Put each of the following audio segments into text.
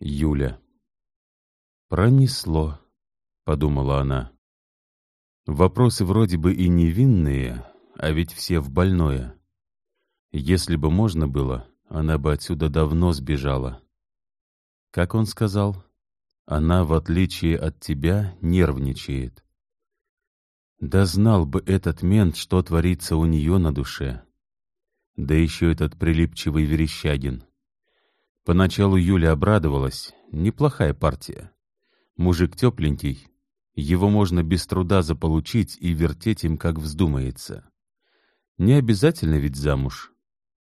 Юля. «Пронесло», — подумала она. Вопросы вроде бы и невинные, а ведь все в больное. Если бы можно было, она бы отсюда давно сбежала. Как он сказал, она, в отличие от тебя, нервничает. Да знал бы этот мент, что творится у нее на душе. Да еще этот прилипчивый Верещагин. Поначалу Юля обрадовалась. Неплохая партия. Мужик тепленький. Его можно без труда заполучить и вертеть им, как вздумается. Не обязательно ведь замуж.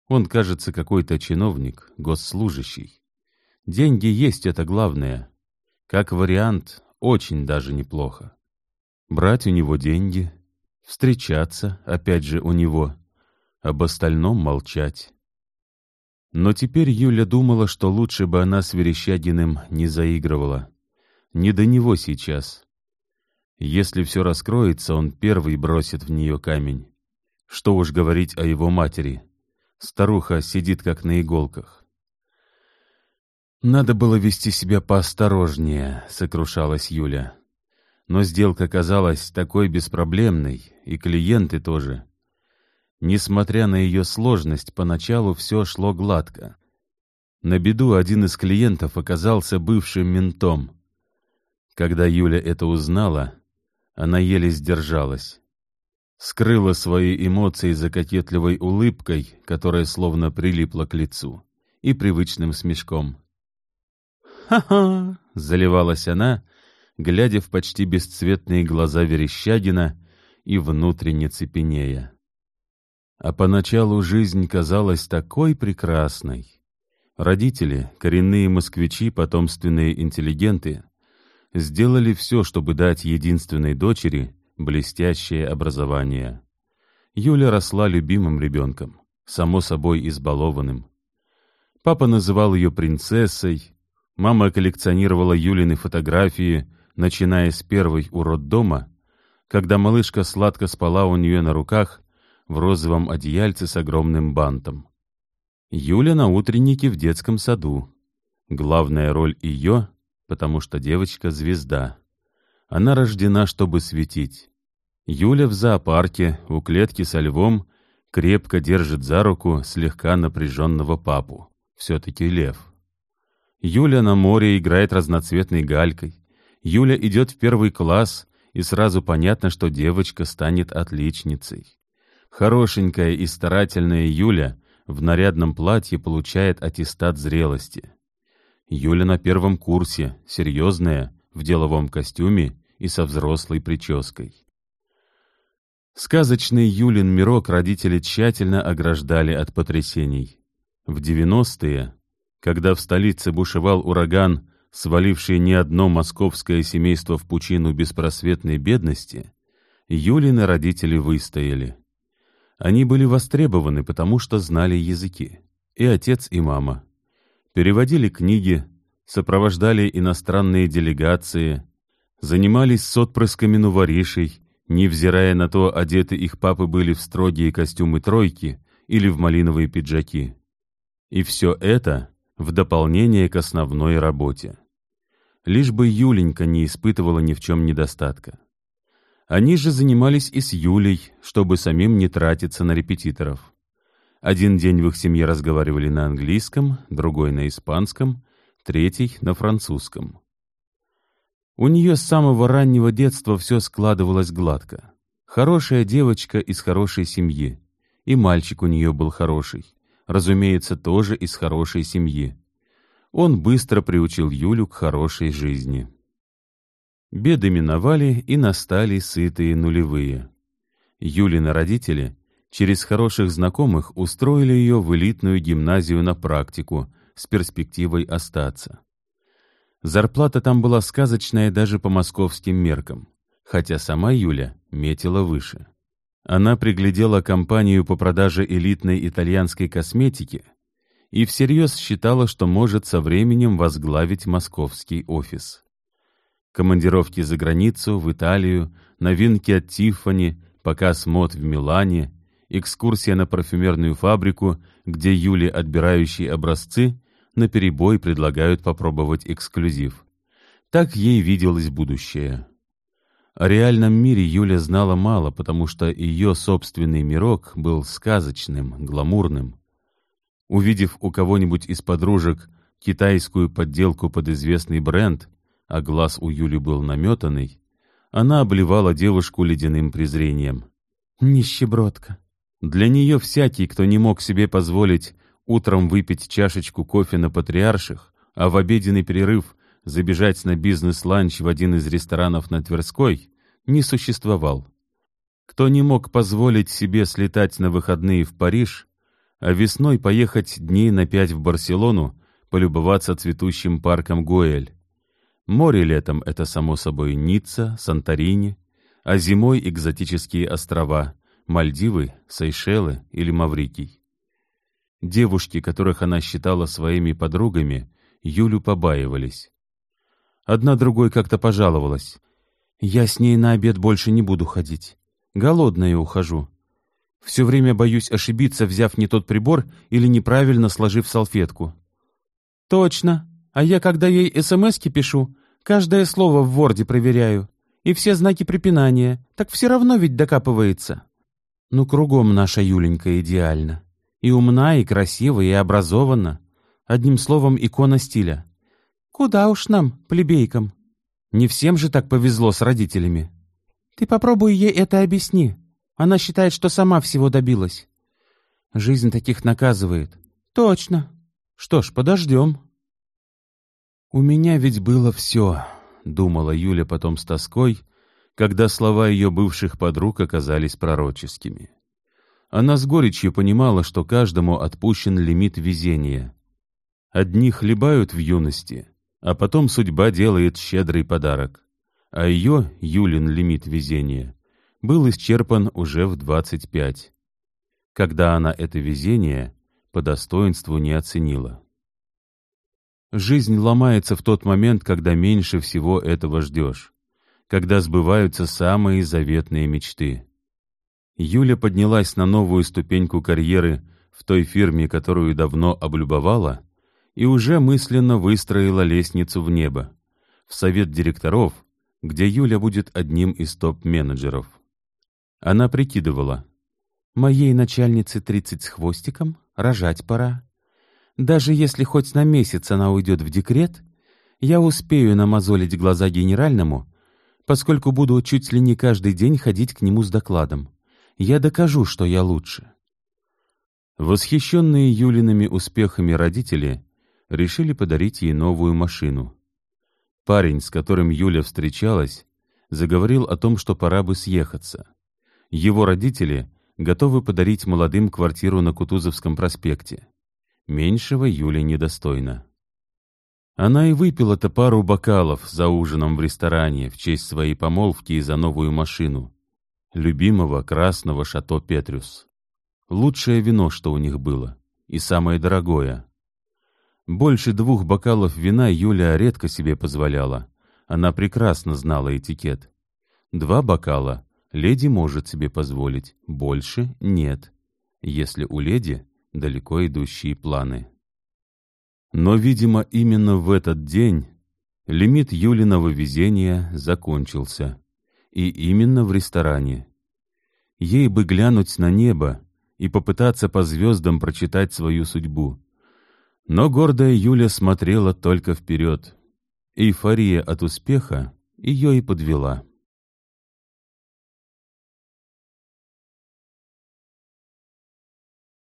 Он, кажется, какой-то чиновник, госслужащий. Деньги есть, это главное. Как вариант, очень даже неплохо. Брать у него деньги, встречаться, опять же, у него, об остальном молчать. Но теперь Юля думала, что лучше бы она с Верещагиным не заигрывала. Не до него сейчас. Если все раскроется, он первый бросит в нее камень. Что уж говорить о его матери. Старуха сидит как на иголках. «Надо было вести себя поосторожнее», — сокрушалась Юля. Но сделка казалась такой беспроблемной, и клиенты тоже. Несмотря на ее сложность, поначалу все шло гладко. На беду один из клиентов оказался бывшим ментом. Когда Юля это узнала, она еле сдержалась. Скрыла свои эмоции за кокетливой улыбкой, которая словно прилипла к лицу, и привычным смешком. «Ха-ха!» — заливалась она, глядя в почти бесцветные глаза Верещагина и внутренне цепенея. А поначалу жизнь казалась такой прекрасной. Родители, коренные москвичи, потомственные интеллигенты, сделали все, чтобы дать единственной дочери блестящее образование. Юля росла любимым ребенком, само собой избалованным. Папа называл ее принцессой, мама коллекционировала Юлины фотографии, начиная с первой у роддома, когда малышка сладко спала у нее на руках в розовом одеяльце с огромным бантом. Юля на утреннике в детском саду. Главная роль ее, потому что девочка — звезда. Она рождена, чтобы светить. Юля в зоопарке, у клетки со львом, крепко держит за руку слегка напряженного папу. Все-таки лев. Юля на море играет разноцветной галькой. Юля идет в первый класс, и сразу понятно, что девочка станет отличницей. Хорошенькая и старательная Юля в нарядном платье получает аттестат зрелости. Юля на первом курсе, серьезная, в деловом костюме и со взрослой прической. Сказочный Юлин мирок родители тщательно ограждали от потрясений. В 90-е, когда в столице бушевал ураган, сваливший не одно московское семейство в пучину беспросветной бедности, Юлины родители выстояли. Они были востребованы, потому что знали языки. И отец, и мама. Переводили книги, сопровождали иностранные делегации, занимались с отпрысками новоришей, невзирая на то, одеты их папы были в строгие костюмы тройки или в малиновые пиджаки. И все это в дополнение к основной работе. Лишь бы Юленька не испытывала ни в чем недостатка. Они же занимались и с Юлей, чтобы самим не тратиться на репетиторов. Один день в их семье разговаривали на английском, другой на испанском, третий на французском. У нее с самого раннего детства все складывалось гладко. Хорошая девочка из хорошей семьи. И мальчик у нее был хороший. Разумеется, тоже из хорошей семьи. Он быстро приучил Юлю к хорошей жизни. Беды миновали и настали сытые нулевые. Юлины родители через хороших знакомых устроили ее в элитную гимназию на практику с перспективой остаться. Зарплата там была сказочная даже по московским меркам, хотя сама Юля метила выше. Она приглядела компанию по продаже элитной итальянской косметики и всерьез считала, что может со временем возглавить московский офис командировки за границу, в Италию, новинки от Тиффани, показ мод в Милане, экскурсия на парфюмерную фабрику, где Юли, отбирающие образцы, наперебой предлагают попробовать эксклюзив. Так ей виделось будущее. О реальном мире Юля знала мало, потому что ее собственный мирок был сказочным, гламурным. Увидев у кого-нибудь из подружек китайскую подделку под известный бренд, а глаз у Юли был наметанный, она обливала девушку ледяным презрением. «Нищебродка!» Для нее всякий, кто не мог себе позволить утром выпить чашечку кофе на Патриарших, а в обеденный перерыв забежать на бизнес-ланч в один из ресторанов на Тверской не существовал. Кто не мог позволить себе слетать на выходные в Париж, а весной поехать дней на пять в Барселону, полюбоваться цветущим парком Гоэль. Море летом — это, само собой, Ницца, Санторини, а зимой — экзотические острова — Мальдивы, Сейшелы или Маврикий. Девушки, которых она считала своими подругами, Юлю побаивались. Одна другой как-то пожаловалась. «Я с ней на обед больше не буду ходить. Голодная ухожу. Все время боюсь ошибиться, взяв не тот прибор или неправильно сложив салфетку». «Точно. А я, когда ей СМСки пишу, каждое слово в Ворде проверяю. И все знаки препинания. Так все равно ведь докапывается». «Ну, кругом наша Юленька идеальна. И умна, и красива, и образована. Одним словом, икона стиля. Куда уж нам, плебейкам? Не всем же так повезло с родителями. Ты попробуй ей это объясни. Она считает, что сама всего добилась. Жизнь таких наказывает. Точно. Что ж, подождем. У меня ведь было все, думала Юля потом с тоской, когда слова ее бывших подруг оказались пророческими. Она с горечью понимала, что каждому отпущен лимит везения. Одни хлебают в юности, а потом судьба делает щедрый подарок. А ее, Юлин лимит везения, был исчерпан уже в 25, когда она это везение по достоинству не оценила. Жизнь ломается в тот момент, когда меньше всего этого ждешь, когда сбываются самые заветные мечты. Юля поднялась на новую ступеньку карьеры в той фирме, которую давно облюбовала, и уже мысленно выстроила лестницу в небо, в совет директоров, где Юля будет одним из топ-менеджеров. Она прикидывала. «Моей начальнице тридцать с хвостиком, рожать пора. Даже если хоть на месяц она уйдет в декрет, я успею намазолить глаза генеральному, поскольку буду чуть ли не каждый день ходить к нему с докладом. Я докажу, что я лучше». Восхищенные Юлиными успехами родители решили подарить ей новую машину. Парень, с которым Юля встречалась, заговорил о том, что пора бы съехаться. Его родители готовы подарить молодым квартиру на Кутузовском проспекте. Меньшего Юля недостойна. Она и выпила-то пару бокалов за ужином в ресторане в честь своей помолвки и за новую машину. Любимого красного шато Петрюс. Лучшее вино, что у них было, и самое дорогое. Больше двух бокалов вина Юля редко себе позволяла. Она прекрасно знала этикет. Два бокала леди может себе позволить, больше нет, если у леди далеко идущие планы. Но, видимо, именно в этот день лимит Юлиного везения закончился. И именно в ресторане. Ей бы глянуть на небо и попытаться по звездам прочитать свою судьбу. Но гордая Юля смотрела только вперед. Эйфория от успеха ее и подвела.